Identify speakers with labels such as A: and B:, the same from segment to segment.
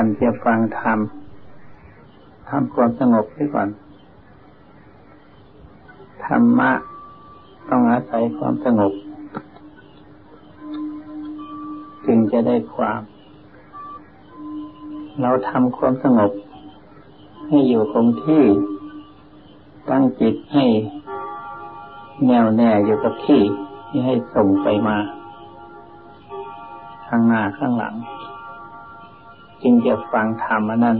A: ก่อนจะฟังธรรมทำความสงบไว้ก่อน ธรรมะต้องอาศัยความสงบ จึงจะได้ความ เราทำความสงบ ให้อยู่คงที่ ตั้งจิตให้แน่วแน่อยู่กับที่ที่ให้ส่งไปมา ข้างหน้าข้างหลัง จึงจะฟังธรรมนั้น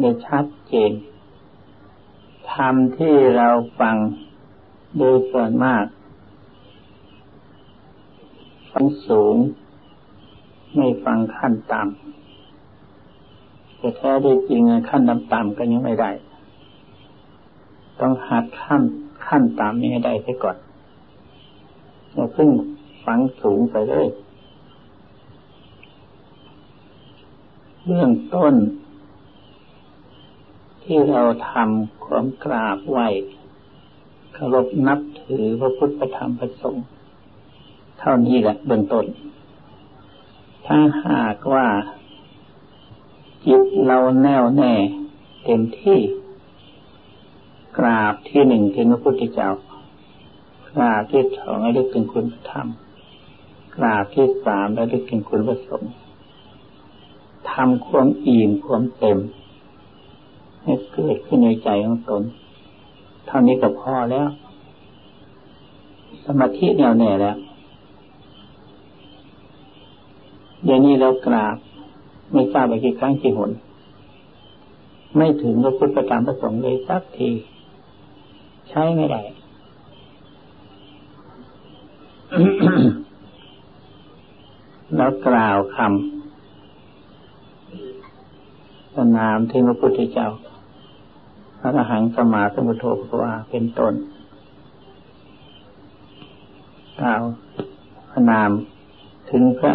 A: ได้ชัดเจน ธรรมที่เราฟังโดยส่วนมากฟังสูง ไม่ฟังขั้นต่ำแต่แท้ได้จริงขั้นต่ำๆก็ยังไม่ได้ ต้องหัดขั้นขั้นต่ำนี้ให้ได้ไปก่อนอย่าเพิ่งฟังสูงไปเลย เรื่องต้น ที่เราทำความกราบไหวเคารพนับถือพระพุทธธรรมประสงค์เท่านี้แหละเบื้องต้น ถ้าหากว่า จิตเราแน่วแน่ เต็มที่ กราบที่หนึ่งถึงพระพุทธเจ้ากราบที่สองได้ถึงคุณธรรมกราบที่สามได้ถึงคุณประสงค์ ทำความอิ่มความเต็ม ให้เกิดขึ้นในใจของตนเท่านี้ก็พอแล้ว สมาธิแน่วแน่แล้วเดี๋ยวนี้เรากราบไม่ทราบไปกี่ครั้งกี่หน ไม่ถึงพระพุทธการประสงค์เลยสักที ใช้ไม่ได้แล้วกล่าวคำ นามถึงพระพุทธเจ้าพระอรหังสมาสมุทโธภวาเป็นตนกล่าวพระนามถึงพระ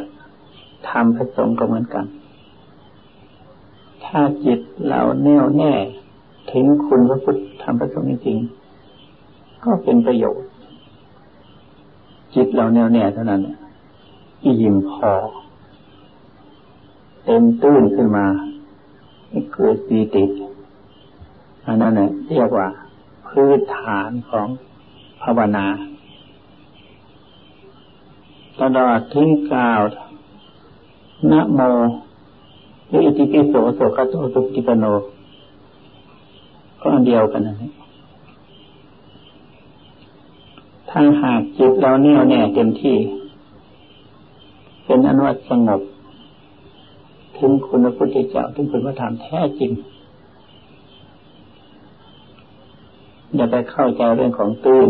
A: ธรรมผสมก็เหมือนกัน ถ้าจิตเราแน่วแน่ถึงคุณพระพุทธธรรมผสมจริงๆก็เป็นประโยชน์ จิตเราแน่วแน่เท่านั้นอิ่มพอ เต็มตื้นขึ้นมา เกิดปีติอันนั้นเนี่ยเรียกว่าพื้นฐานของภาวนาตลอดถึงกล่าวนะโมหรืออิติปิโสโสขโตสุติปโน ก็อันเดียวกันนะถ้าหากจิตเราแน่วแน่เต็มที่ เป็นอนุวัตสงบ ถึงคุณพระพุทธเจ้าถึงคุณพระธรรมแท้จริงอย่าไปเข้าใจเรื่องของตื้น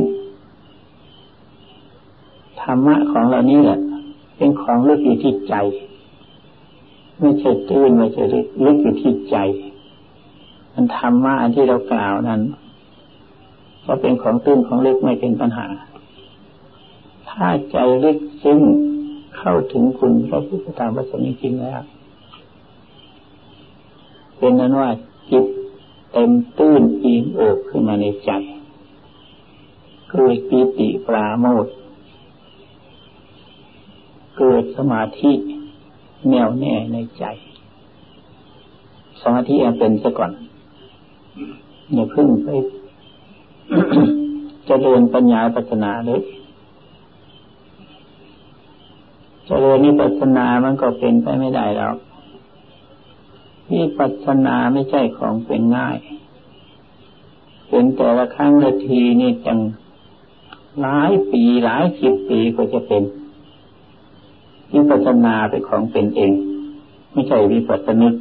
A: ธรรมะของเรานี่แหละเป็นของลึกอยู่ที่ใจ ไม่ใช่ตื้นไม่ใช่ลึกลึกอยู่ที่ใจ มันธรรมะอันที่เรากล่าวนั้นก็เป็นของตื้นของลึกไม่เป็นปัญหา ถ้าใจลึกซึ้งเข้าถึงคุณพระพุทธธรรมพระสงฆ์จริงๆแล้ว เป็นนั้นว่าจิตเต็มตื้นอิ่มอิบขึ้นมาในใจเกิดปีติปราโมทเกิดสมาธิแน่วแน่ในใจ สมาธิเป็นซะก่อนอย่าพึ่งไปจะเริญปัญญาปัจนาเลยจะเริญนิปัสนามันก็เป็นไปไม่ได้แล้ว นิปัสนาไม่ใช่ของเป็นง่าย เป็นแต่ละครั้งละทีนี่จังหลายปีหลายสิบปีก็จะเป็นวิปัสนาเป็นของเป็นเอง ไม่ใช่วิปัสนิก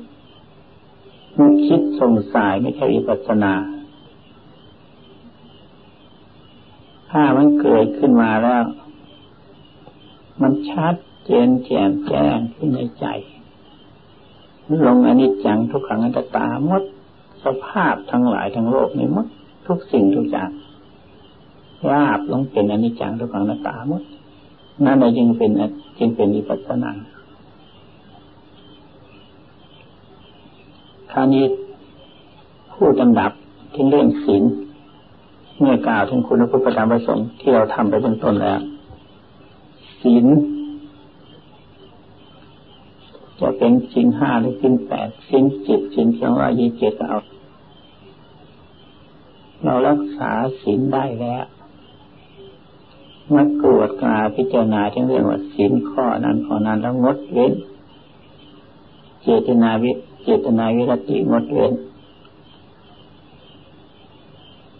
A: นึกคิดสงสัยไม่ใช่วิปัสนา ถ้ามันเกิดขึ้นมาแล้ว มันชัดเจนแจ่มแจ้งขึ้นในใจ ลงอนิจจังทุกขังอัตตาหมดสภาพทั้งหลายทั้งโลกนี้หมดทุกสิ่งทุกอย่างราบลงเป็นอนิจจังทุกขังอนัตตาหมดนั่นจึงเป็นจึงเป็นวิปัสสนาคราวนี้ผู้ดำดับถึงเรื่องศีลเมื่อกล่าวถึงคุณพระพุทธธรรมประสงค์ที่เราทำไปเบื้องต้นแล้วศีล จะเป็นชิ้นห้าหรือชิ้นแปดชิ้นจิตชิ้นสองร้อยยี่สิบเจ็ดเอาเรารักษาศีลได้แล้วเมื่อกวดกาพิจารณาทั้งเรื่องว่าศีลข้อนั้นข้อนั้นแล้วงดเว้น เจตนาวิเจตนาวิรติงดเว้น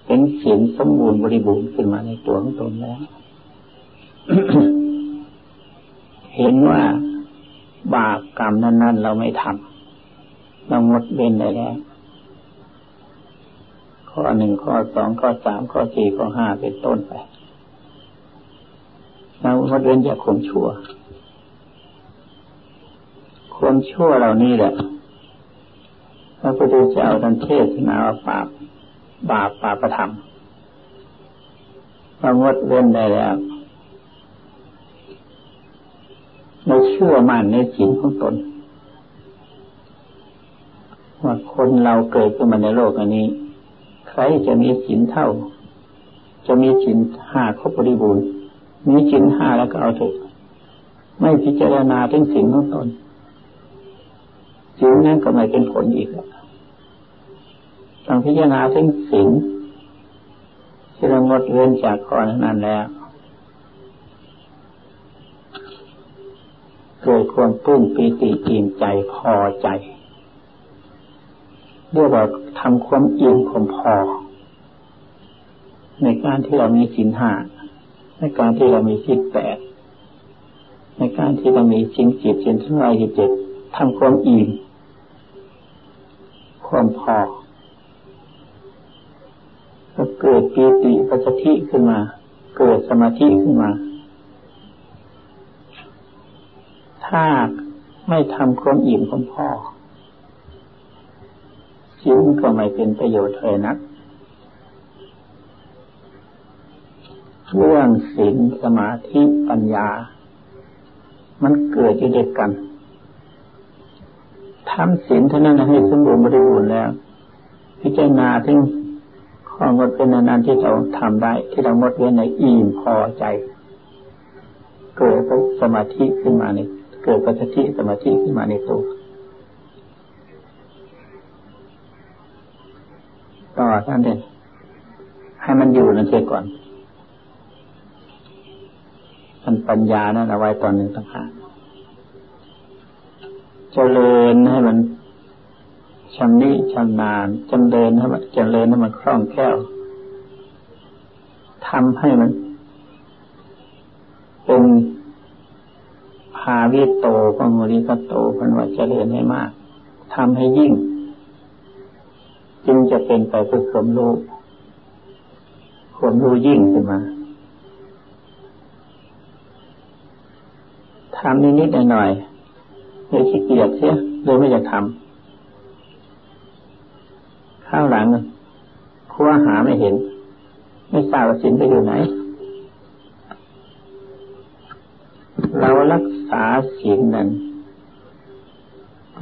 A: เป็นศีลสมบูรณ์บริบูรณ์ขึ้นมาในตัวของตนแล้ว เห็นว่า บาปกรรมนั้น ๆ เราไม่ทำเรางดเว้นได้แล้วข้อหนึ่งข้อสองข้อสามข้อสี่ข้อห้าเป็นต้นไปเรางดเว้นจากความชั่วความชั่วเหล่านี้แหละพระพุทธเจ้าท่านเทศนาว่าบาปบาปปาประธรรมเรางดเว้นได้แล้ว เราเชื่อมั่นในศีลของตน ว่าคนเราเกิดขึ้นมาในโลกอันนี้ ใครจะมีศีลเท่า จะมีศีลห้าครบบริบูรณ์มีศีลห้าแล้วก็เอาเถอะไม่พิจารณาถึงศีลของตนศีลนั้นก็ไม่เป็นผลอีกแล้วต้องพิจารณาถึงศีลที่เรางดเว้นจากข้อนั้นแล้ว เกิดความปลื้มปีติอิ่มใจพอใจเรียกว่าทำความอิ่มความพอ ในการที่เรามีสินห้าในการที่เรามีสิบแปดในการที่เรามีสินจิตสินทั้งหลายเจ็ดทำความอิ่มความพอก็เกิดปีติปัสสธิขึ้นมา เกิดสมาธิขึ้นมา ถ้าไม่ทำความอิ่มของพ่อชีวิตก็ไม่เป็นประโยชน์เลยนัก เรื่องศีลสมาธิปัญญา มันเกิดอยู่ด้วยกันทำศีลเท่านั้นให้สมบูรณ์บริบูรณ์แล้ว พิจารณาถึงข้องดเป็นนานๆที่เราทำได้ ที่เรางดเว้นในอิ่มพอใจ เกิดสมาธิขึ้นมาใน เกิดปัจจิสมาธิขึ้นมาในตัวต่อท่านเด่นให้มันอยู่นั่นเสียก่อนมันปัญญานั่นเอาไว้ตอนหนึ่งต่างหากเจริญให้มันชำนิชำนาญจำเดินให้มันเจริญให้มันคล่องแคล่วทำให้มันเป็นาวิโตพระมุริกโตพันว่าเจริญให้มากทำให้ยิ่ง จึงจะเป็นไปเพื่อความรู้ความรู้ยิ่งขึ้นมาทำนิดๆหน่อยๆเลยขี้เกียจเสียเลยไม่อยากทำข้าวหลังคัวหาไม่เห็น ไม่ทราบว่าสินไปอยู่ไหน เรารัก ษาศีลนั้น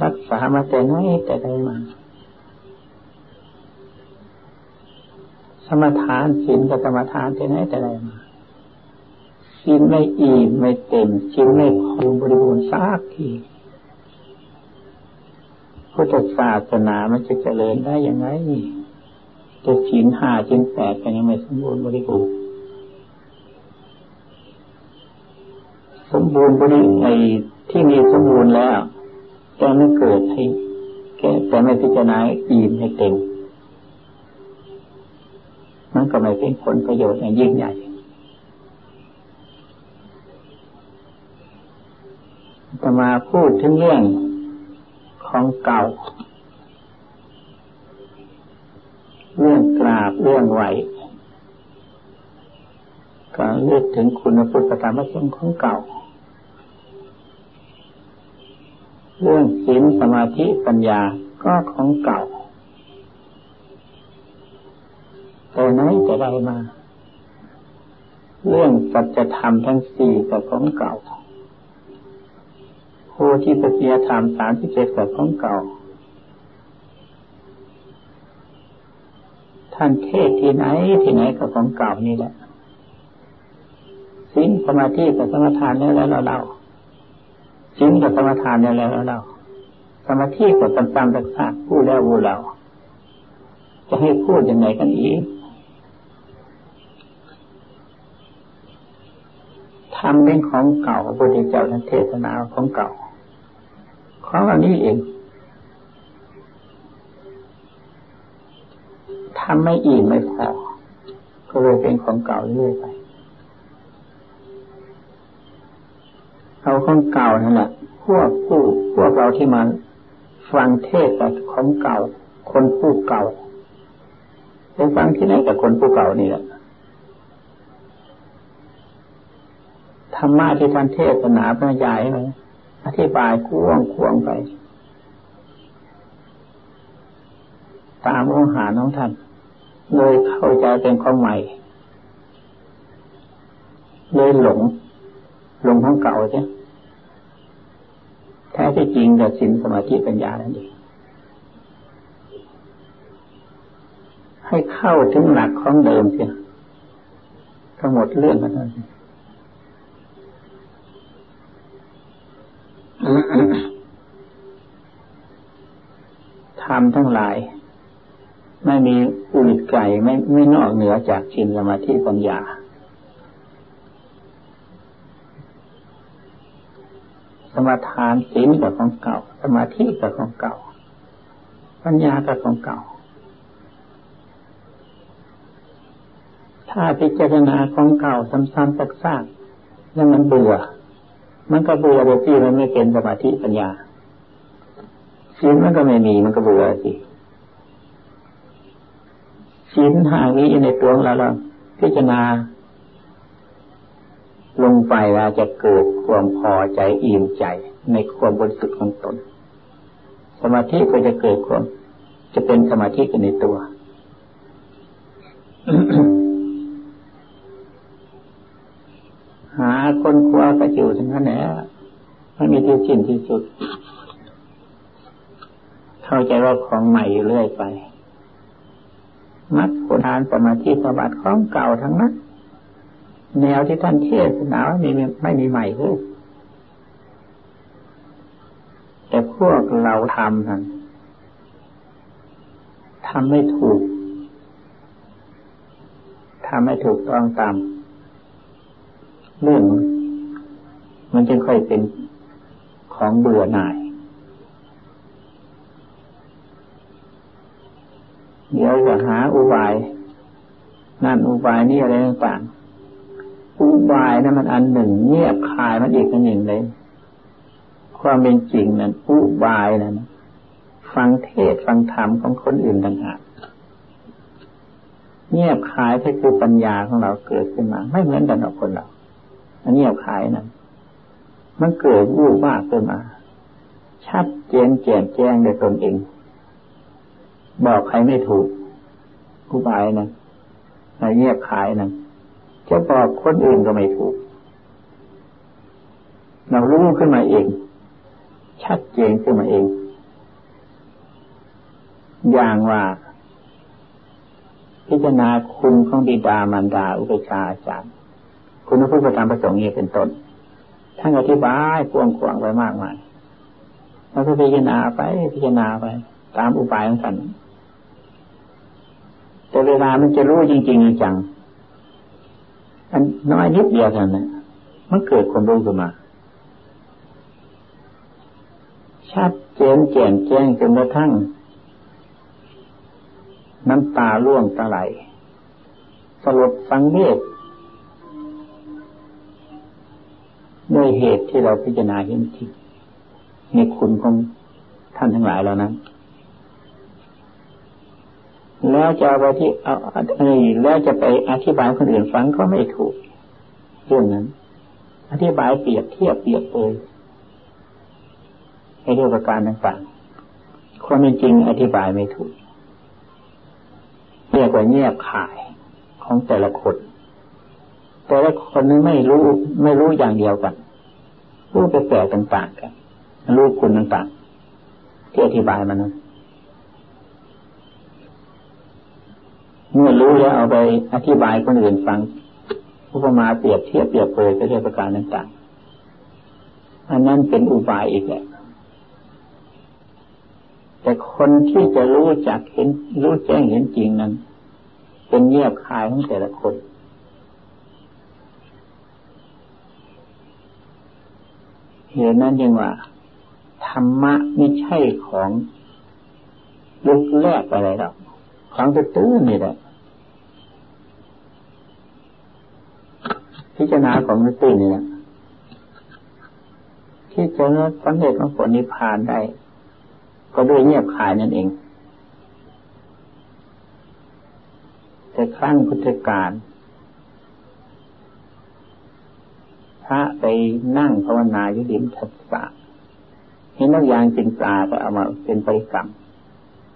A: รักษามาแต่ไหนแต่ใดมา สมทานศีลกับสมทานแต่ไหนแต่ใดมาศีลไม่อิ่มไม่เต็มศีลไม่พอบริบูรณ์สักทีพุทธศาสนามันจะเจริญได้ยังไงจะศีลห้าศีลแปดกันยังไม่สมบูรณ์บริบูรณ์ สมบูรณ์บริไอที่มีสมบูรณ์แล้ว แต่ไม่เกิดให้แก่แต่ไม่พิจารณาอิ่มให้เต็มมันก็ไม่เป็นผลประโยชน์อย่างยิ่งใหญ่จะมาพูดถึงเรื่องของเก่า เรื่องกราบเรื่องไหวก็เลือกถึงคุณพุทธธรรมะสงของเก่า เรื่องศีลสมาธิปัญญาก็ของเก่าแต่ไหนจะได้มา เรื่องสัจธรรมทั้งสี่กับของเก่าโพธิปัจจยธรรมสามที่เจ็ดกับของเก่า ท่านเทศที่ไหนที่ไหนกับของเก่านี่แหละศีลสมาธิกับสมถานแล้วแล้วเรา ศีลกับสมถานแล้วแล้วเรา สมาธิก็ตามๆสักๆพูดแล้วพูดเรา จะให้พูดยังไงกันอีกทำเป็นของเก่าพระพุทธเจ้าท่านเทศนาของเก่า ของอันนี้เองทำไม่อิ่มไม่พอก็เลยเป็นของเก่าเรื่อยไป เอาของเก่านั่นแหละพวกผู้พวกเราที่มาฟังเทศแต่ของเก่า คนผู้เก่าไปฟังที่ไหนกับคนผู้เก่านี่แหละธรรมะที่ท่านเทศนาพระยายไหมอธิบายควงควงไป ตามองหาน้องท่านเลยเข้าใจเป็นของใหม่เลยหลง หลงของเก่าใช่ แท้ที่จริงแต่สินสมาธิปัญญานั่นเองให้เข้าถึงหลักของเดิมเสียทั้งหมดเรื่องกันนั่นทำทั้งหลาย ไม่มีอุดไก่ไม่ไม่นอกเหนือจากชินสมาธิปัญญา สมาทานศีลกับของเก่า สมาธิกับของเก่า ปัญญากับของเก่า ถ้าพิจารณาของเก่าซ้ำๆซากๆแล้วมันเบื่อมันก็เบื่อโดยที่มันไม่เป็นสมาธิปัญญาศีลมันก็ไม่มีมันก็เบื่อสิศีลหานี้ในตัวเราเราพิจารณา ลงไปเราจะเกิดความพอใจอิ่มใจในความบริสุทธิ์ของตน สมาธิก็จะเกิดความจะเป็นสมาธิกันในตัว หาคนคว้าก็อยู่ทั้งนั้นแหละไม่มีที่สิ้นที่สุด เข้าใจว่าของใหม่อยู่เรื่อยไป มัดผลทานสมาธิสบัติของเก่าทั้งนั้น แนวที่ท่านเทศนาไม่มีไม่มีใหม่เลยแต่พวกเราทำนั้นทำไม่ถูกทำไม่ถูกต้องตามเรื่องมันจึงค่อยเป็นของเบื่อหน่าย เดี๋ยวจะหาอุบาย นั่นอุบายนี่อะไรต่าง อุบายนั้นมันอันหนึ่ง เงียบคายมันอีกอันหนึ่งเลย ความเป็นจริงนั้นอุบายนั้นฟังเทศฟังธรรมของคนอื่นต่างหากเงียบคายที่คือปัญญาของเราเกิดขึ้นมา ไม่เหมือนกันกับคนเราอันนี้เอาขายนั้นมันเกิดวูบมากขึ้นมา ชัดเจนแจ่มแจ้งในตนเอง บอกใครไม่ถูกผู้บายนั้นในเงียบขายนั้น จะบอกคนอื่นก็ไม่ถูก เรารู้ขึ้นมาเอง ชัดเจนขึ้นมาเอง อย่างว่า พิจารณาคุณของบิดามารดาอุปชาอาจารย์ คุณพระพุทธธรรมประสงค์นี้เป็นต้นท่านอธิบายกวงขวางไปมากมายเราก็พิจารณาไปพิจารณาไป ตามอุบายของท่านแต่เวลามันจะรู้จริง ๆ จัง อันน้อยนิดเดียวเท่านั้น มันเกิดความรู้ขึ้นมา ชัดเจนแจ่มแจ้งจนกระทั่ง น้ำตาล่วงตาไหล สลดสังเวชด้วยเหตุที่เราพิจารณาเห็นจริงในคุณของท่านทั้งหลายแล้วนั้น แล้วจะไปที่เอาอะไรแล้วจะไปอธิบายคนอื่นฟังก็ไม่ถูกเรื่องนั้น อธิบายเปรียบเทียบเปรียบเลยในเรื่องประการต่างๆความเป็นจริงอธิบายไม่ถูกเรียกว่าแยบขายของแต่ละคน แต่ละคนนึงไม่รู้ไม่รู้อย่างเดียวกัน รู้แปลกๆต่างๆกัน รู้คุณต่างๆที่อธิบายมันน เมื่อรู้แล้วเอาไปอธิบายคนอื่นฟังอุปมาเปรียบเทียบเปรียบเปรยไปเรื่องประการต่างๆอันนั้นเป็นอุบายอีกแหละแต่คนที่จะรู้จักเห็นรู้แจ้งเห็นจริงนั้น เป็นเงียบคายของแต่ละคนเหตุนั้นยังว่า ธรรมะไม่ใช่ของลุกแรกอะไรหรอก ของตื้นนี่แหละพิจารณาของตื้นนี่แหละที่จะสำเร็จของผลนิพพานได้ ก็ด้วยเงียบขายนั่นเอง แต่ครั้งพุทธกาลพระไปนั่งภาวนาอยู่ดิมทัศสะเห็นนักยางจินปลาก็เอามาเป็นปริกรรม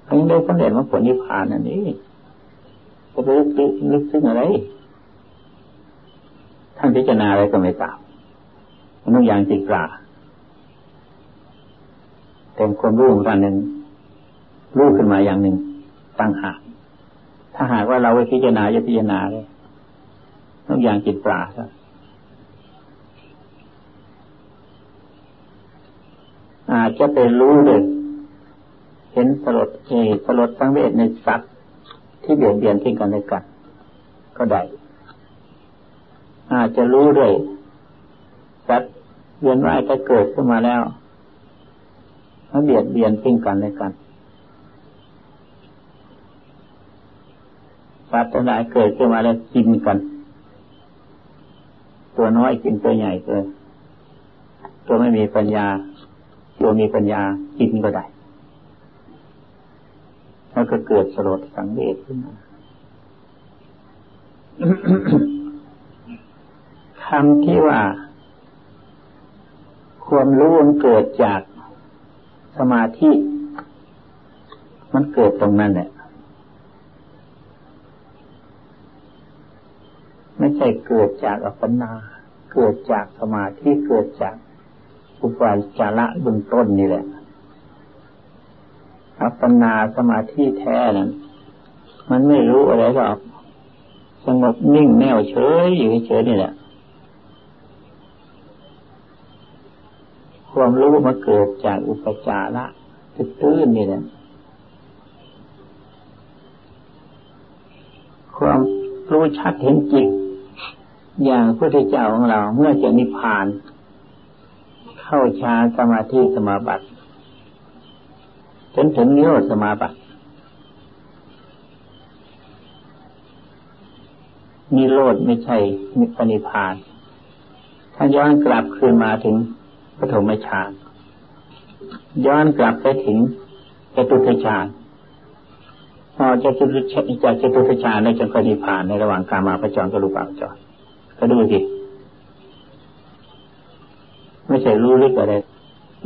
A: เขายังได้สำเร็จมาผลนิพพานนั่นนี่จะไปลึกลึกซึ้งอะไร ท่านพิจารณาอะไรก็ไม่ทราบนักยางจินปลาเป็นความรู้ของท่านหนึ่งรู้ขึ้นมาอย่างหนึ่งตั้งหากถ้าหากว่าเราไปพิจารณาจะพิจารณาเลยทุกอย่างจิตปราศอาจจะไปรู้เลย เห็นสลดเอสลดสังเวชในสัตว์ที่เบียดเบียนทิ้งกันในกันก็ได้อาจจะรู้ด้วยสัตว์เวียนว่ายจะเกิดขึ้นมาแล้วเขาเบียดเบียนทิ้งกันในกันสัตว์ทั้งหลายเกิดขึ้นมาแล้วกินกัน ตัวน้อยกินตัวใหญ่เกินตัวไม่มีปัญญา ตัวมีปัญญากินก็ได้ แล้วก็เกิดสลดสังเวชขึ้นมาคำที่ว่า ความรู้มันเกิดจากสมาธิ มันเกิดตรงนั้นแหละไม่ใช่เกิดจากอัปปนา เกิดจากสมาธิเกิดจากอุปาจาระเบื้องต้นนี่แหละ อัปปนาสมาธิแท้นั้นมันไม่รู้อะไรหรอกสงบนิ่งแน่วเฉยอยู่เฉยนี่แหละความรู้มาเกิดจากอุปจาระตื้นนี่แหละความรู้ชัดเห็นจริงอย่างพระพุทธเจ้าของเราเมื่อจะนิพพาน เข้าฌานสมาธิสมาบัติ จนถึงนิโรธสมาบัตินิโรธไม่ใช่นิพพพาน ถ้าย้อนกลับคืนมาถึงปฐมฌานย้อนกลับไปถึงจตุตฌานพอจะจุตจากจตุตฌานในจักรนิพพานในระหว่างกามาประจรกับรูปาจรก็ดูสิไม่ใช่รู้ลึกอะไร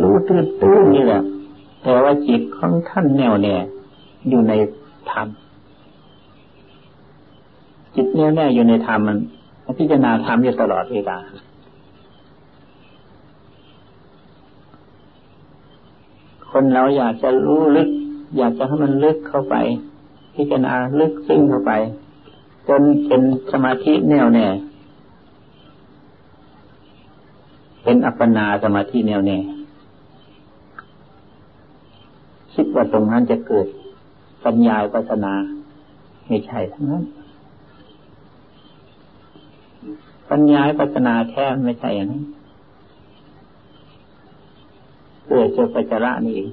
A: รู้ตื้นตื้นนี่แหละ แต่ว่าจิตของท่านแน่วแน่อยู่ในธรรมจิตแน่วแน่อยู่ในธรรมมันพิจารณาธรรมอยู่ตลอดเวลาคนเราอยากจะรู้ลึก อยากจะให้มันลึกเข้าไป พิจารณาลึกซึ้งเข้าไปจนเป็นสมาธิแน่วแน่เป็นอัปปนาสมาธิแน่วแน่ คิดว่าตรงนั้นจะเกิดปัญญาปัสนาไม่ใช่ทั้งนั้น ปัญญาปัสนาแท้ไม่ใช่อย่างนั้นเกิดเจอปัจจาระนี่เอง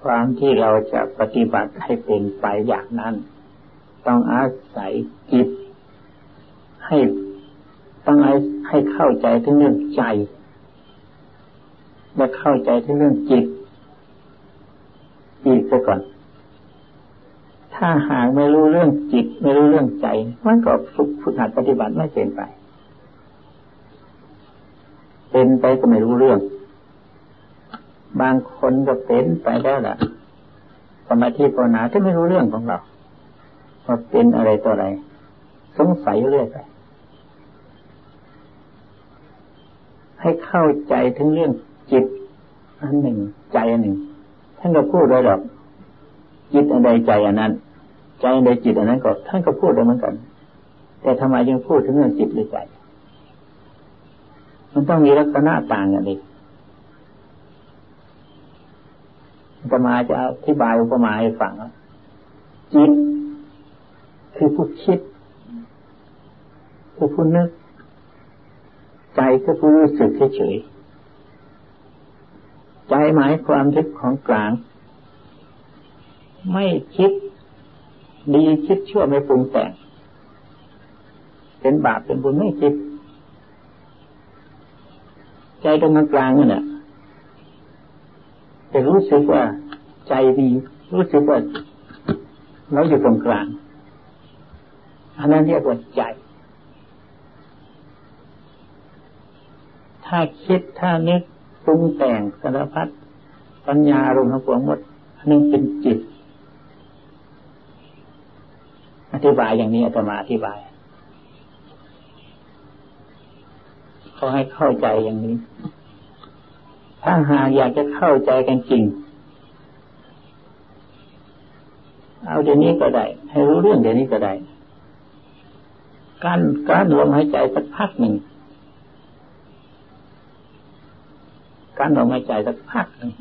A: ความที่เราจะปฏิบัติให้เป็นไปอย่างนั้น ต้องอาศัยจิตให้ ต้องให้ให้เข้าใจถึงเรื่องใจ และเข้าใจถึงเรื่องจิต อีกซะก่อน ถ้าหากไม่รู้เรื่องจิต ไม่รู้เรื่องใจ มันก็ฝึกฝึกหัดปฏิบัติไม่เป็นไป เป็นไปก็ไม่รู้เรื่อง บางคนก็เป็นไปแล้วล่ะสมาธิภาวนาที่ไม่รู้เรื่องของเราว่าเป็นอะไรตัวอะไร สงสัยเรื่อยไป ให้เข้าใจถึงเรื่องจิต อันหนึ่ง ใจอันหนึ่งท่านก็พูดได้หรอกจิตอันใดใจอันนั้น ใจอันใดจิตอันนั้นก็ท่านก็พูดได้เหมือนกัน แต่ทำไมยังพูดถึงเรื่องจิตหรือใจ มันต้องมีลักษณะต่างกันอีกจะมาจะอธิบายอุปมาให้ฟังจิตคือผู้คิด คือผู้นึก ใจคือผู้รู้สึกเฉยใจหมายความคิดของกลาง ไม่คิด ดีคิดชั่วไม่ปรุงแต่งเป็นบาปเป็นบุญไม่คิด ใจตรงกลางนั่นแหละแต่รู้สึกว่าใจดี รู้สึกว่าเราอยู่ตรงกลางอันนั้นเรียกว่าใจ ถ้าคิดถ้านึกปรุงแต่งสารพัดปัญญารวมทั้งปวงหมดนั่นเป็นจิต อธิบายอย่างนี้อาตมาอธิบายเขาให้เข้าใจอย่างนี้ ถ้าหากอยากจะเข้าใจกันจริง เอาเดี๋ยวนี้ก็ได้ ให้รู้เรื่องเดี๋ยวนี้ก็ได้ การการลมหายใจสักพักหนึ่ง การลมหายใจสักพักหนึ่ง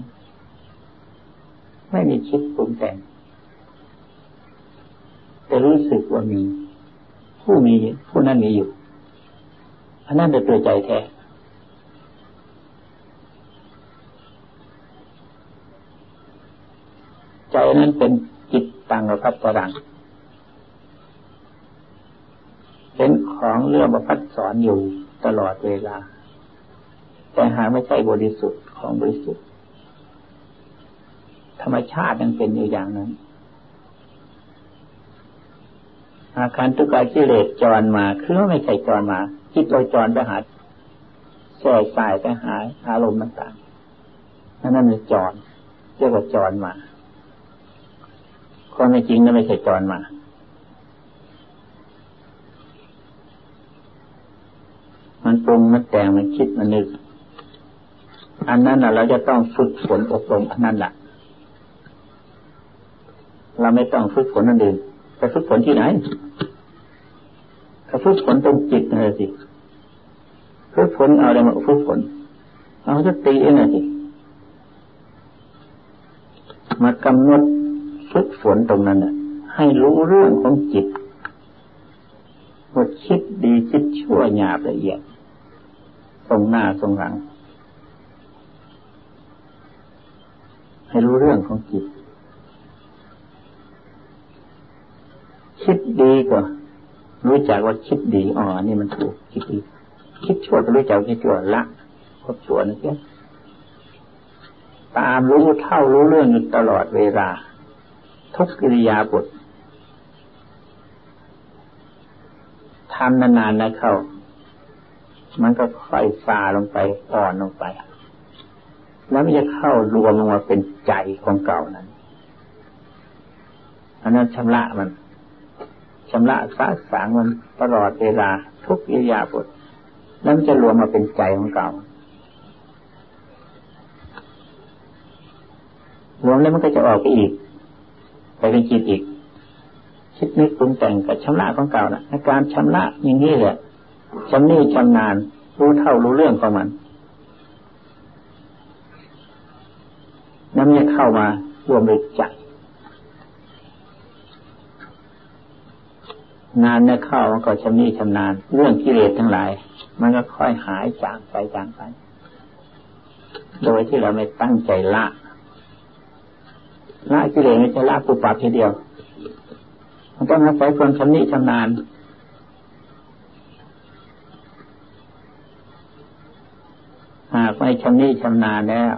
A: ไม่มีคิดปรุงแต่งแต่รู้สึกว่ามี ผู้มีผู้นั้นมีอยู่อันนั้นเป็นตัวใจแท้ใจนั้นเป็นจิตตังกับพัฒรังเป็นของเรื่องประพัดสอนอยู่ตลอดเวลา แต่หาไม่ใช่บริสุทธิ์ของบริสุทธิ์ ธรรมชาติยังเป็นอยู่อย่างนั้น อาการทุกข์กิเลสจรมา คือไม่ใช่จรมาจิตเราจรไปหาแส่สายไปหาอารมณ์ต่างๆนั่นนั่นเป็นจรเรียกว่าจรมาความจริงนั่นไม่ใช่จรมามันปรุงมันแต่งมันคิดมันนึก อันนั้นน่ะเราจะต้องฝึกฝนอบรมอันนั้นแหละเราไม่ต้องฝึกฝนนั่นเองไปฝึกฝนที่ไหนก็ฝึกฝนตรงจิตนั่นสิฝึกฝนเอาอะไรมาฝึกฝนเอาสติเองนะสิมากำหนดฝึกฝนตรงนั้นน่ะให้รู้เรื่องของจิตว่าคิดดีคิดชั่วหยาบละเอียดตรงหน้าตรงหลัง ให้รู้เรื่องของจิต คิดดีก็รู้จักว่าคิดดีอ๋อนี่มันถูกคิดดี คิดชั่วก็รู้จักคิดชั่วละคบชั่วนะเจ้าตามรู้เท่ารู้เรื่องอยู่ตลอดเวลา ทุกกิริยาบททำนานๆนะเข้า มันก็ค่อยซาลงไปอ่อนลงไป แล้วมันจะเข้ารวมลงมาเป็นใจของเก่านั้น อันนั้นชำระมันชำระสาสางมันตลอดเวลาทุกอิยาบทแล้วมันจะรวมมาเป็นใจของเก่ารวมแล้วมันก็จะออกไปอีก ไปเป็นจิตอีก คิดนึกปรุงแต่งกับชำระของเก่านะในการชำระอย่างนี้แหละชำนี่ชำนาญรู้เท่ารู้เรื่องของมัน น้ำเนี่ยเข้ามารวมในใจนานเนี่ยเข้ามันก็ชำนี่ชำนาญ เรื่องกิเลสทั้งหลาย มันก็ค่อยหายจางไปจางไป โดยที่เราไม่ตั้งใจละละกิเลสไม่ใช่ละปุปปับทีเดียว มันต้องอาศัยความชำนิชำนาญหากไม่ชำนิชำนาญแล้ว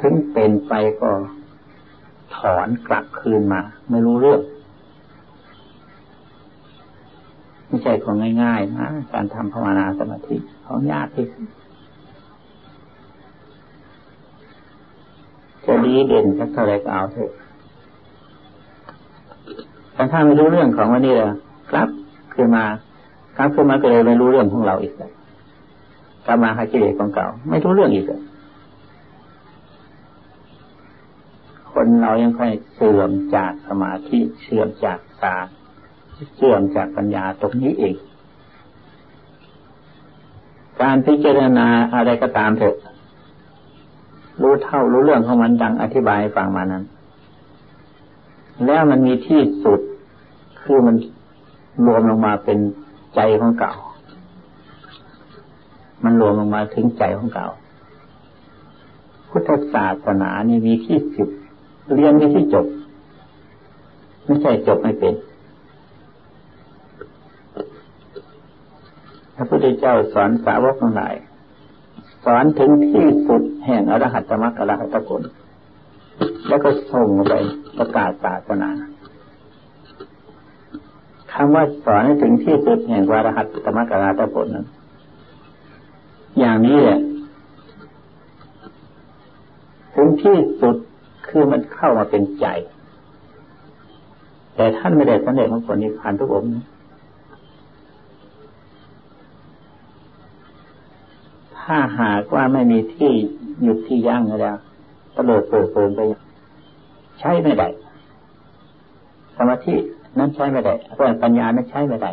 A: ถึงเป็นไปก็ถอนกลับคืนมา ไม่รู้เรื่องไม่ใช่ของง่ายๆนะการทำภาวนาสมาธิของยากที่สุดจะดีเด่นสักเท่าไรก็เอาเถอะแต่ถ้าไม่รู้เรื่องของวันนี้เลยกลับคือมาลับขึ้นมาก็เลยไม่รู้เรื่องของเราอีกเลยกลับมาหากิเลสของเก่า ไม่รู้เรื่องอีกเลย คนเรายังค่อยเสื่อมจากสมาธิเสื่อมจากตาเสื่อมจากปัญญาตรงนี้เอง การพิจารณาอะไรก็ตามเถอะ รู้เท่ารู้เรื่องของมันดังอธิบายฟังมานั้น แล้วมันมีที่สุดคือมันรวมลงมาเป็นใจของเก่า มันรวมลงมาถึงใจของเก่าพุทธศาสนานี่มีที่สุด เรียนไม่ที่จบ ไม่ใช่จบไม่เป็นพระพุทธเจ้าสอนสาวกทั้งหลายสอนถึงที่สุดแห่งอรหัตมรรคอรหัตผลแล้วก็ส่งไปประกาศศาสนาคำว่าสอนให้ถึงที่สุดแห่งวารหัตตมรรคอรหัตผลนั้น อย่างนี้แหละถึงที่สุด คือมันเข้ามาเป็นใจ แต่ท่านไม่ได้สำเร็จมรรคผลนิพพานทุกองค์นะถ้าหากว่าไม่มีที่หยุดที่ยั่งแล้วตะเลิดเปิดเปิดไปใช้ไม่ได้สมาธินั้นใช้ไม่ได้เพราะปัญญานั้นใช้ไม่ได้